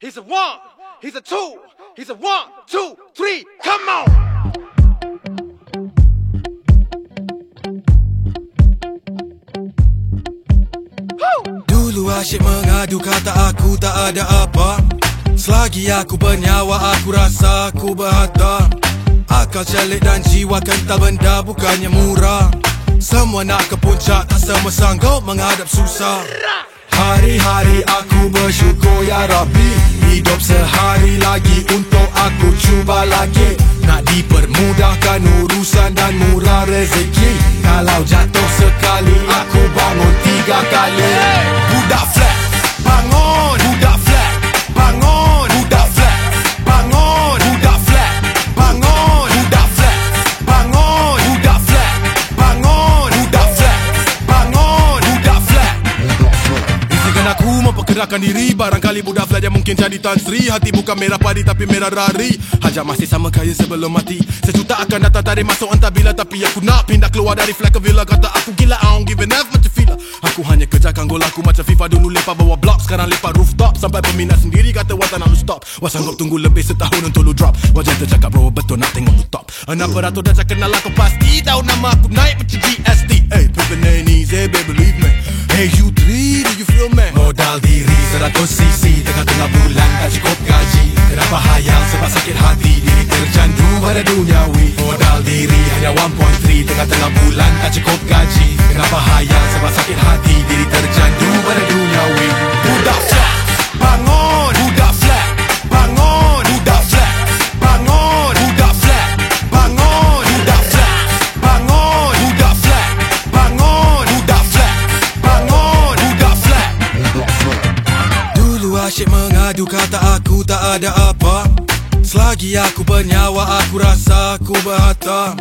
He's a one, he's a two, he's a one, two, three, come on! Dulu asyik mengadu kata aku tak ada apa. Selagi aku bernyawa aku rasa aku berharta. Akal celik dan jiwa kental benda bukannya murah. Semua nak ke puncak tak semua sanggup menghadap susah Hari-hari aku bersyukur ya Rabbi. Hidup sehari lagi untuk aku. Cuba lagi. Nak dipermudahkan urusan dan murah rezeki. Kalau jatuh sekali aku bangun tiga kali aku memperkerakan diri. Barangkali budak flat yang mungkin jadi Tan Sri. Hati bukan merah padi tapi merah rari. Hajat masih sama kaya sebelum mati. Sejuta akan datang tarik masuk entah bila Tapi aku nak pindah keluar dari flat ke villa. Kata aku gila I don't give an F macam Fila Aku hanya kejarkan gol aku macam FIFA. Dulu lepak bawah blok sekarang lepak rooftop. Sampai peminat sendiri kata wah tak nak lu stop. Wah sanggup tunggu lebih setahun untuk lu drop. Wajah tercakap bro betul nak tengok lu top. Enam beratur dah cakap kenal aku pasti Tahu nama aku naik macam GST Hey pimpin ain't easy believe me. Hey you diri 100 cc Tengah-tengah bulan tak cukup gaji. Kenapa hayal sebab sakit hati Diri tercandu pada duniawi Modal diri. Hanya 1.3 Tengah-tengah bulan tak cukup gaji. Kenapa hayal sebab sakit hati Diri tercandu pada duniawi mengadu kata aku tak ada apa. Selagi aku bernyawa aku rasa aku berharta.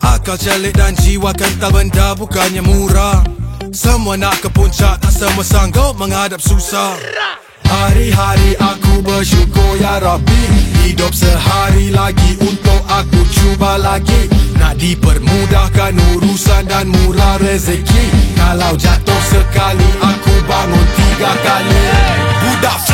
Akal celik dan jiwa kental benda bukannya murah. Semua nak ke puncak tak semua sanggup menghadap susah. Hari-hari aku bersyukur ya Rabbi. Hidup sehari lagi untuk aku cuba lagi. Nak dipermudahkan urusan dan murah rezeki. Kalau jatuh sekali aku bangun tiga kali. Budak